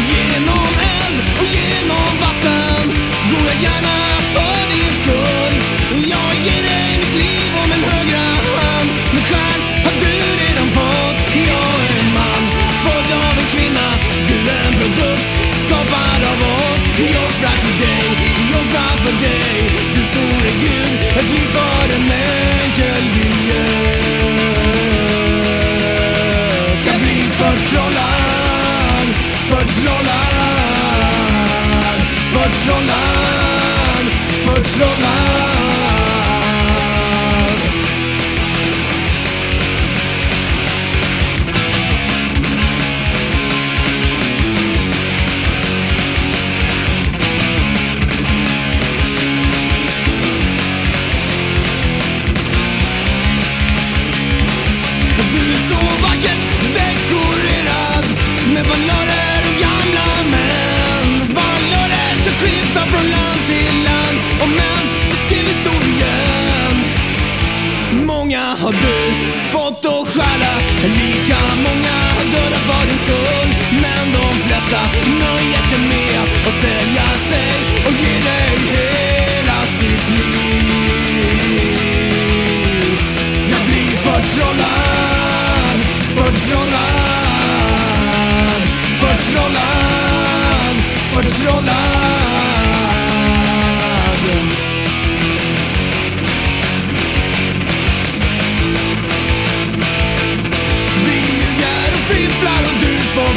genom eld och genom vatten schon an, fünf Stunden.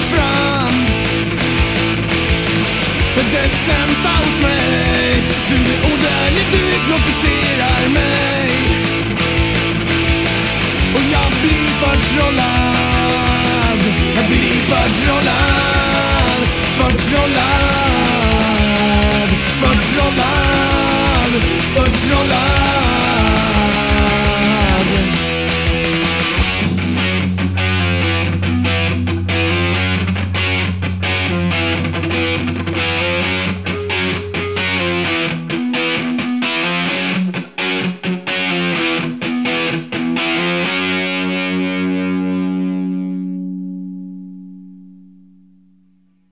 fram. Det sämsta hos mig. Du är odödlig, du hypnotiserar mig. Och jag blir förtrollad. Jag blir förtrollad. Förtrollad. Förtrollad.